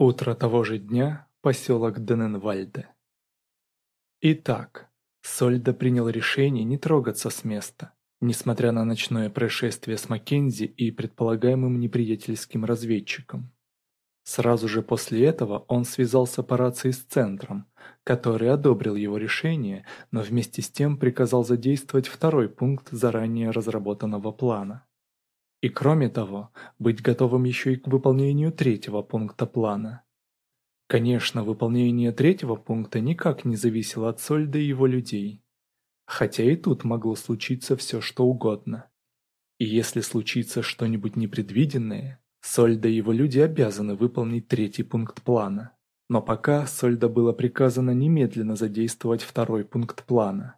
Утро того же дня, поселок Дененвальде. Итак, Сольда принял решение не трогаться с места, несмотря на ночное происшествие с Маккензи и предполагаемым неприятельским разведчиком. Сразу же после этого он связался по рации с центром, который одобрил его решение, но вместе с тем приказал задействовать второй пункт заранее разработанного плана. И кроме того, быть готовым еще и к выполнению третьего пункта плана. Конечно, выполнение третьего пункта никак не зависело от Сольда и его людей. Хотя и тут могло случиться все что угодно. И если случится что-нибудь непредвиденное, Сольда и его люди обязаны выполнить третий пункт плана. Но пока Сольда было приказано немедленно задействовать второй пункт плана.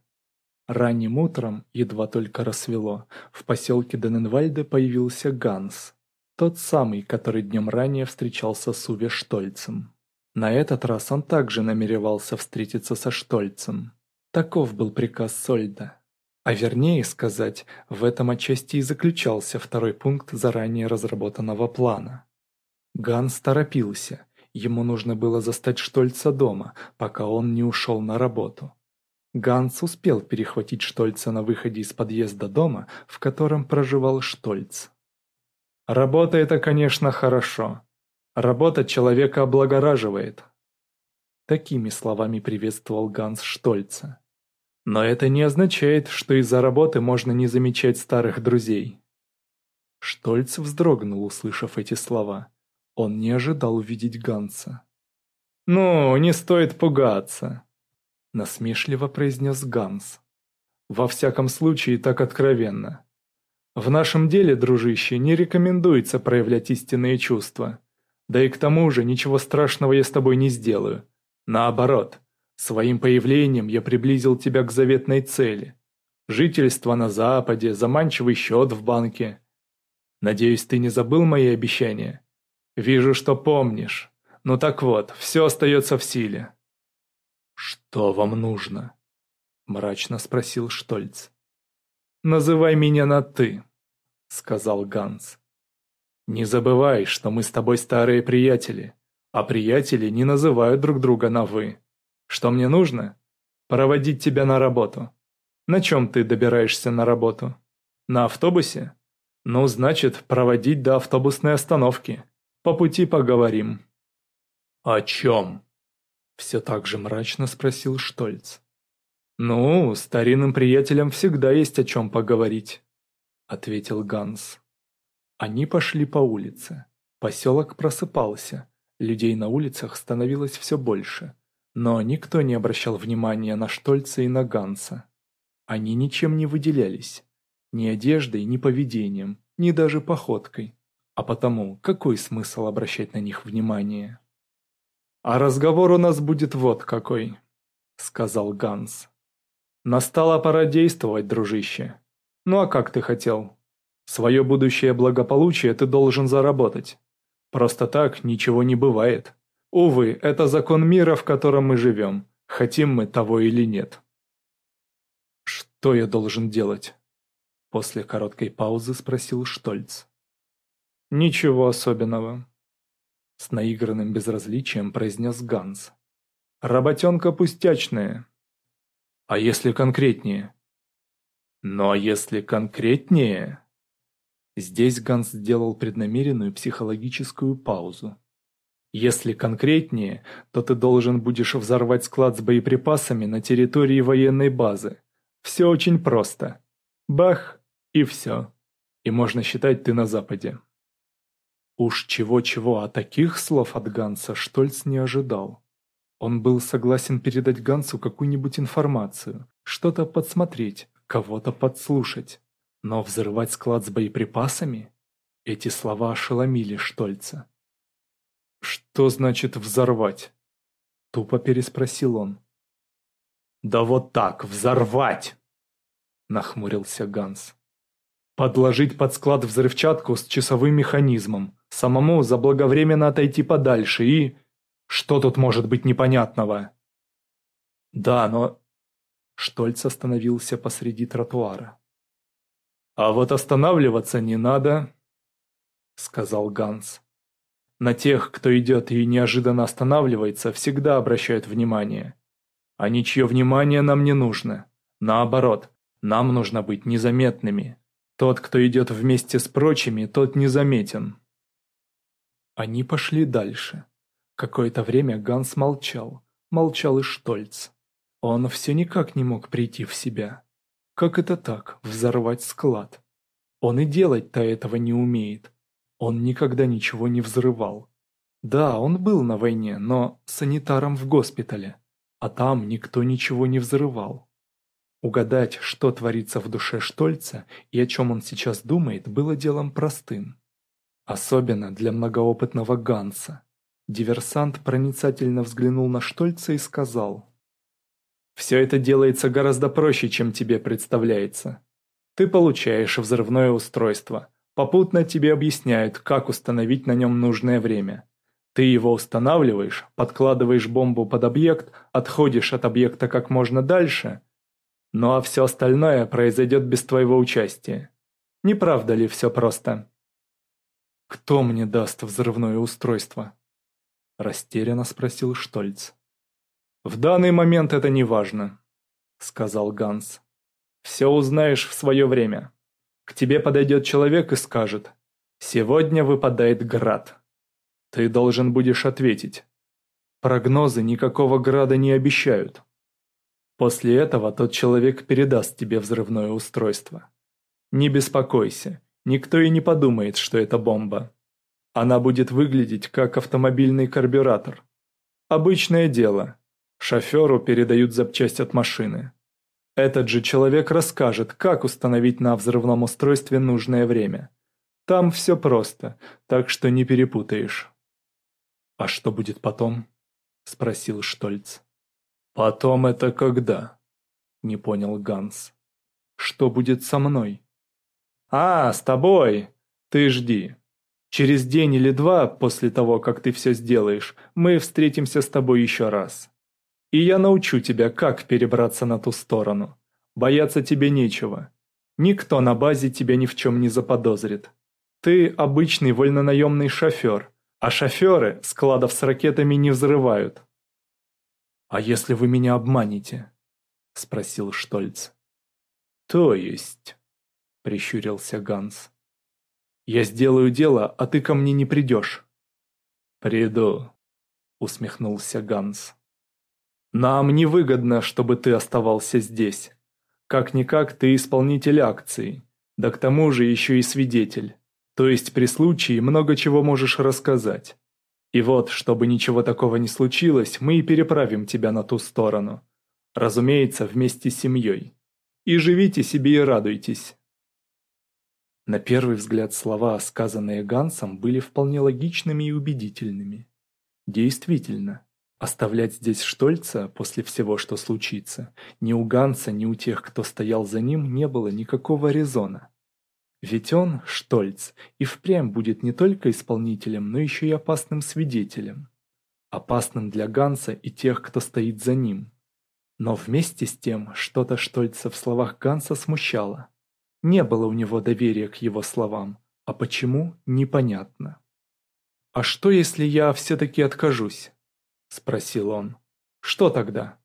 Ранним утром, едва только рассвело, в поселке Дененвальде появился Ганс, тот самый, который днем ранее встречался с Уве Штольцем. На этот раз он также намеревался встретиться со Штольцем. Таков был приказ Сольда. А вернее сказать, в этом отчасти и заключался второй пункт заранее разработанного плана. Ганс торопился, ему нужно было застать Штольца дома, пока он не ушел на работу. Ганс успел перехватить Штольца на выходе из подъезда дома, в котором проживал Штольц. «Работа — это, конечно, хорошо. Работа человека облагораживает». Такими словами приветствовал Ганс Штольца. Но это не означает, что из-за работы можно не замечать старых друзей. Штольц вздрогнул, услышав эти слова. Он не ожидал увидеть Ганса. «Ну, не стоит пугаться», — насмешливо произнес Ганс. «Во всяком случае, так откровенно. В нашем деле, дружище, не рекомендуется проявлять истинные чувства. Да и к тому же, ничего страшного я с тобой не сделаю. Наоборот, своим появлением я приблизил тебя к заветной цели. Жительство на Западе, заманчивый счет в банке. Надеюсь, ты не забыл мои обещания? Вижу, что помнишь. Ну так вот, все остается в силе». «Что вам нужно?» – мрачно спросил Штольц. «Называй меня на «ты», – сказал Ганс. «Не забывай, что мы с тобой старые приятели, а приятели не называют друг друга на «вы». Что мне нужно? Проводить тебя на работу. На чем ты добираешься на работу? На автобусе? Ну, значит, проводить до автобусной остановки. По пути поговорим». «О чем?» все так же мрачно спросил Штольц. «Ну, старинным приятелям всегда есть о чем поговорить», — ответил Ганс. Они пошли по улице. Поселок просыпался, людей на улицах становилось все больше, но никто не обращал внимания на Штольца и на Ганса. Они ничем не выделялись, ни одеждой, ни поведением, ни даже походкой, а потому какой смысл обращать на них внимание? «А разговор у нас будет вот какой», — сказал Ганс. «Настала пора действовать, дружище. Ну а как ты хотел? Свое будущее благополучие ты должен заработать. Просто так ничего не бывает. Увы, это закон мира, в котором мы живем, хотим мы того или нет». «Что я должен делать?» После короткой паузы спросил Штольц. «Ничего особенного», с наигранным безразличием произнес Ганс. «Работенка пустячная». «А если конкретнее?» «Ну а если конкретнее?» Здесь Ганс сделал преднамеренную психологическую паузу. «Если конкретнее, то ты должен будешь взорвать склад с боеприпасами на территории военной базы. Все очень просто. Бах, и все. И можно считать, ты на Западе». Уж чего-чего, а таких слов от Ганса Штольц не ожидал. Он был согласен передать Гансу какую-нибудь информацию, что-то подсмотреть, кого-то подслушать. Но взрывать склад с боеприпасами? Эти слова ошеломили Штольца. «Что значит взорвать?» – тупо переспросил он. «Да вот так, взорвать!» – нахмурился Ганс подложить под склад взрывчатку с часовым механизмом, самому заблаговременно отойти подальше и... Что тут может быть непонятного? Да, но... Штольц остановился посреди тротуара. А вот останавливаться не надо, сказал Ганс. На тех, кто идет и неожиданно останавливается, всегда обращают внимание. А ничье внимание нам не нужно. Наоборот, нам нужно быть незаметными. Тот, кто идет вместе с прочими, тот незаметен. Они пошли дальше. Какое-то время Ганс молчал. Молчал и Штольц. Он все никак не мог прийти в себя. Как это так, взорвать склад? Он и делать-то этого не умеет. Он никогда ничего не взрывал. Да, он был на войне, но санитаром в госпитале. А там никто ничего не взрывал. Угадать, что творится в душе Штольца и о чем он сейчас думает, было делом простым. Особенно для многоопытного Ганса. Диверсант проницательно взглянул на Штольца и сказал. «Все это делается гораздо проще, чем тебе представляется. Ты получаешь взрывное устройство. Попутно тебе объясняют, как установить на нем нужное время. Ты его устанавливаешь, подкладываешь бомбу под объект, отходишь от объекта как можно дальше – ну а все остальное произойдет без твоего участия. Не правда ли все просто? «Кто мне даст взрывное устройство?» Растерянно спросил Штольц. «В данный момент это не важно», — сказал Ганс. «Все узнаешь в свое время. К тебе подойдет человек и скажет, «Сегодня выпадает град». Ты должен будешь ответить. Прогнозы никакого града не обещают. После этого тот человек передаст тебе взрывное устройство. Не беспокойся, никто и не подумает, что это бомба. Она будет выглядеть как автомобильный карбюратор. Обычное дело. Шоферу передают запчасть от машины. Этот же человек расскажет, как установить на взрывном устройстве нужное время. Там все просто, так что не перепутаешь. «А что будет потом?» – спросил Штольц. «Потом это когда?» — не понял Ганс. «Что будет со мной?» «А, с тобой! Ты жди. Через день или два после того, как ты все сделаешь, мы встретимся с тобой еще раз. И я научу тебя, как перебраться на ту сторону. Бояться тебе нечего. Никто на базе тебя ни в чем не заподозрит. Ты обычный вольнонаемный шофер, а шоферы складов с ракетами не взрывают». «А если вы меня обманете?» — спросил Штольц. «То есть?» — прищурился Ганс. «Я сделаю дело, а ты ко мне не придешь». «Приду», — усмехнулся Ганс. «Нам невыгодно, чтобы ты оставался здесь. Как-никак ты исполнитель акции, да к тому же еще и свидетель. То есть при случае много чего можешь рассказать. И вот, чтобы ничего такого не случилось, мы и переправим тебя на ту сторону. Разумеется, вместе с семьей. И живите себе и радуйтесь. На первый взгляд слова, сказанные Гансом, были вполне логичными и убедительными. Действительно, оставлять здесь Штольца после всего, что случится, ни у Ганса, ни у тех, кто стоял за ним, не было никакого резона. Ведь он, Штольц, и впрямь будет не только исполнителем, но еще и опасным свидетелем. Опасным для Ганса и тех, кто стоит за ним. Но вместе с тем что-то Штольца в словах Ганса смущало. Не было у него доверия к его словам, а почему – непонятно. «А что, если я все-таки откажусь?» – спросил он. «Что тогда?»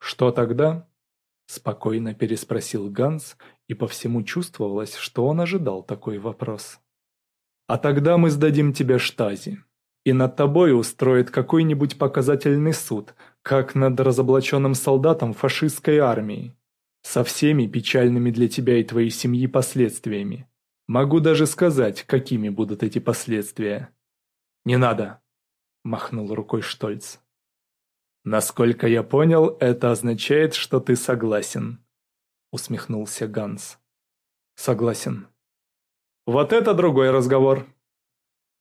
«Что тогда?» – спокойно переспросил Ганс и по всему чувствовалось, что он ожидал такой вопрос. «А тогда мы сдадим тебя штази, и над тобой устроит какой-нибудь показательный суд, как над разоблаченным солдатом фашистской армии, со всеми печальными для тебя и твоей семьи последствиями. Могу даже сказать, какими будут эти последствия». «Не надо», – махнул рукой Штольц. «Насколько я понял, это означает, что ты согласен», усмехнулся Ганс. Согласен. Вот это другой разговор.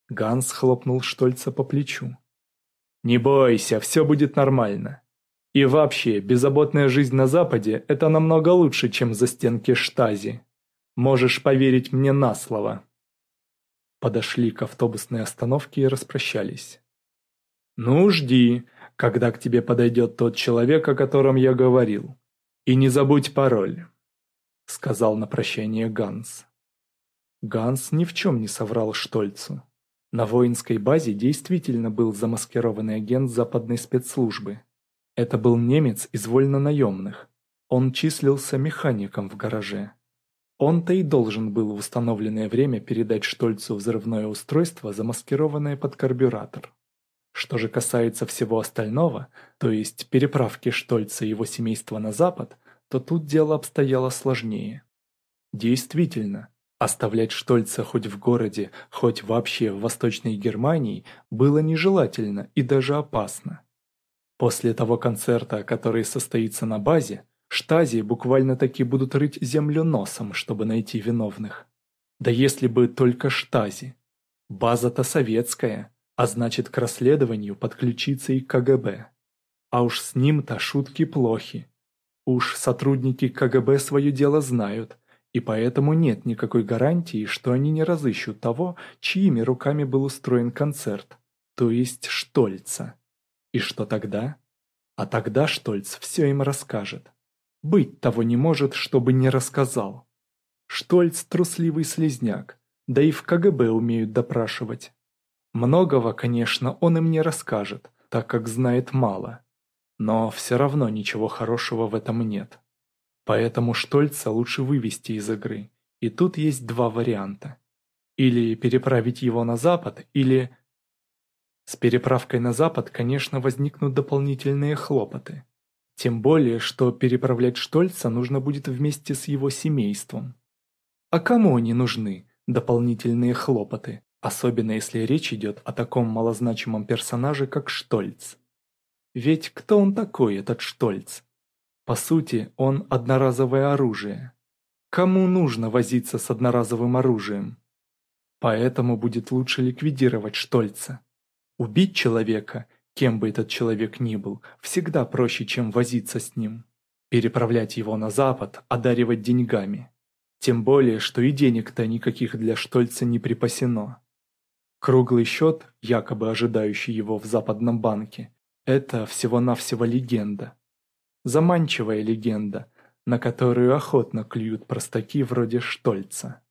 Ганс хлопнул Штольца по плечу. Не бойся, все будет нормально. И вообще, беззаботная жизнь на Западе – это намного лучше, чем за стенки штази. Можешь поверить мне на слово. Подошли к автобусной остановке и распрощались. «Ну, жди, когда к тебе подойдет тот человек, о котором я говорил. «И не забудь пароль», — сказал на прощание Ганс. Ганс ни в чем не соврал Штольцу. На воинской базе действительно был замаскированный агент западной спецслужбы. Это был немец из вольнонаемных. Он числился механиком в гараже. Он-то и должен был в установленное время передать Штольцу взрывное устройство, замаскированное под карбюратор. Что же касается всего остального, то есть переправки Штольца и его семейства на запад, то тут дело обстояло сложнее. Действительно, оставлять Штольца хоть в городе, хоть вообще в Восточной Германии было нежелательно и даже опасно. После того концерта, который состоится на базе, штази буквально-таки будут рыть землю носом, чтобы найти виновных. Да если бы только штази. База-то советская – а значит, к расследованию подключится и КГБ. А уж с ним-то шутки плохи. Уж сотрудники КГБ свое дело знают, и поэтому нет никакой гарантии, что они не разыщут того, чьими руками был устроен концерт, то есть Штольца. И что тогда? А тогда Штольц все им расскажет. Быть того не может, чтобы не рассказал. Штольц трусливый слезняк, да и в КГБ умеют допрашивать. Многого, конечно, он им не расскажет, так как знает мало. Но все равно ничего хорошего в этом нет. Поэтому Штольца лучше вывести из игры. И тут есть два варианта. Или переправить его на запад, или... С переправкой на запад, конечно, возникнут дополнительные хлопоты. Тем более, что переправлять Штольца нужно будет вместе с его семейством. А кому они нужны, дополнительные хлопоты? особенно если речь идет о таком малозначимом персонаже, как Штольц. Ведь кто он такой, этот Штольц? По сути, он одноразовое оружие. Кому нужно возиться с одноразовым оружием? Поэтому будет лучше ликвидировать Штольца. Убить человека, кем бы этот человек ни был, всегда проще, чем возиться с ним. Переправлять его на Запад, одаривать деньгами. Тем более, что и денег-то никаких для Штольца не припасено. Круглый счет, якобы ожидающий его в Западном банке, это всего-навсего легенда. Заманчивая легенда, на которую охотно клюют простаки вроде Штольца.